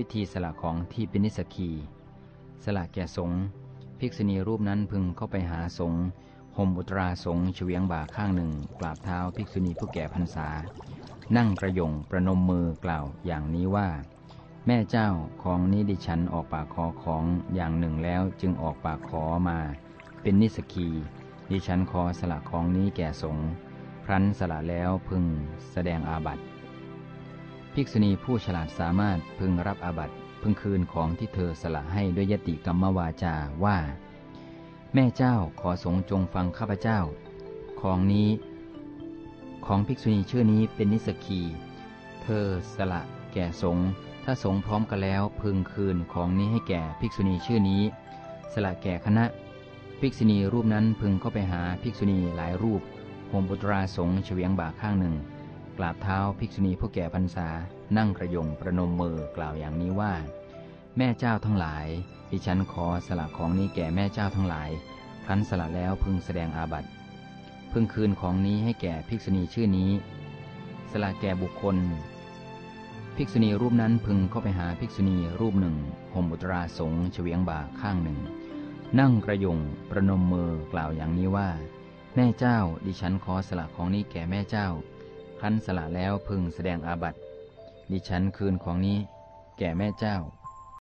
วิธีสละของที่เป็นนิสกีสละแก่สงฆ์ภิกษุณีรูปนั้นพึงเข้าไปหาสงฆ์ห่มอุตราสงฆ์เฉียงบ่าข้างหนึ่ง กราบเท้าภิกษุณีผู้แก่พรรษา นั่งกระยงประนมมือกล่าวอย่างนี้ว่า แม่เจ้าของนี้ดิฉันออกปากขอของอย่างหนึ่งแล้วจึงออกปากขอมา เป็นนิสกีดิฉันขอสละของนี้แก่สงฆ์ครั้นสละแล้วพึงแสดงอาบัติ ภิกษุณีผู้ฉลาดสามารถพึงรับอาบัติพึงคืนของที่เธอสละให้ด้วยยติกรรมวาจาว่า แม่เจ้าขอสงจงฟังข้าพเจ้า ของนี้ ของภิกษุณีชื่อนี้เป็นนิสกี เธอสละแก่สงถ้าสงพร้อมกันแล้วพึงคืนของนี้ให้แก่ภิกษุณีชื่อนี้ สละแก่คณะ ภิกษุณีรูปนั้นพึงเข้าไปหาภิกษุณีหลายรูปห่มบุตราสงเฉวียงบ่าข้างหนึ่ง กราบเท้าภิกษุณีผู้แก่พรรษา นั่งกระยงประนมมือกล่าวอย่างนี้ว่า แม่เจ้าทั้งหลาย ดิฉันขอสละของนี้แก่แม่เจ้าทั้งหลาย ครั้นสละแล้วพึงแสดงอาบัติพึงคืนของนี้ให้แก่ภิกษุณีชื่อนี้ สละแก่บุคคล ภิกษุณีรูปนั้นพึงเข้าไปหาภิกษุณีรูปหนึ่งห่มอุตราสงเฉวียงบ่าข้างหนึ่ง นั่งกระยงประนมมือกล่าวอย่างนี้ว่า แม่เจ้าดิฉันขอสละของนี้แก่แม่เจ้า ครั้นสละแล้วพึงแสดงอาบัติดิฉันคืนของนี้ แก่แม่เจ้า